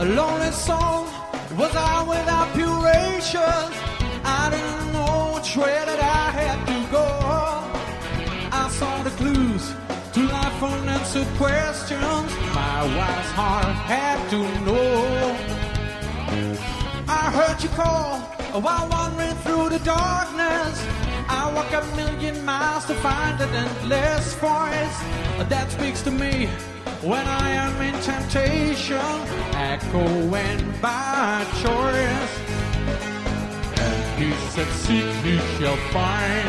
A lonely soul was I without puration. I didn't know which way that I had to go. I saw the clues to life unanswered questions. My wise heart had to know. I heard you call while wandering through the darkness. I walk a million miles to find an endless voice that speaks to me when I am in temptation, echoing by choice. And he said, Seek, you shall find.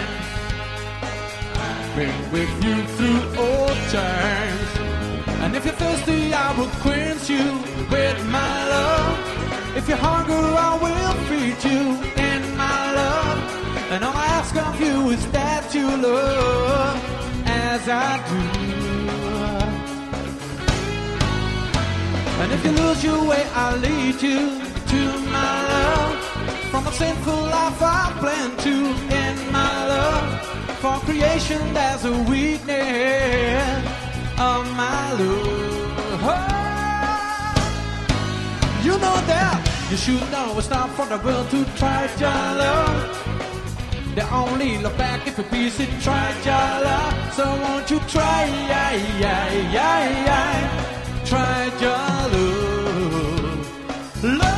I've been with you through all times. And if you're thirsty, I will quench you with my love. If you're hungry, I will feed you in my love. And all I ask of you is that you love as I do. And if you lose your way, I'll lead you to my love. From a sinful life, I plan to end my love. For creation, there's a weakness of my love. You know that you should know it's not for the world to try your love. They only look back if a piece it try your love. So won't you try, yeah, yeah, yeah, yeah. Love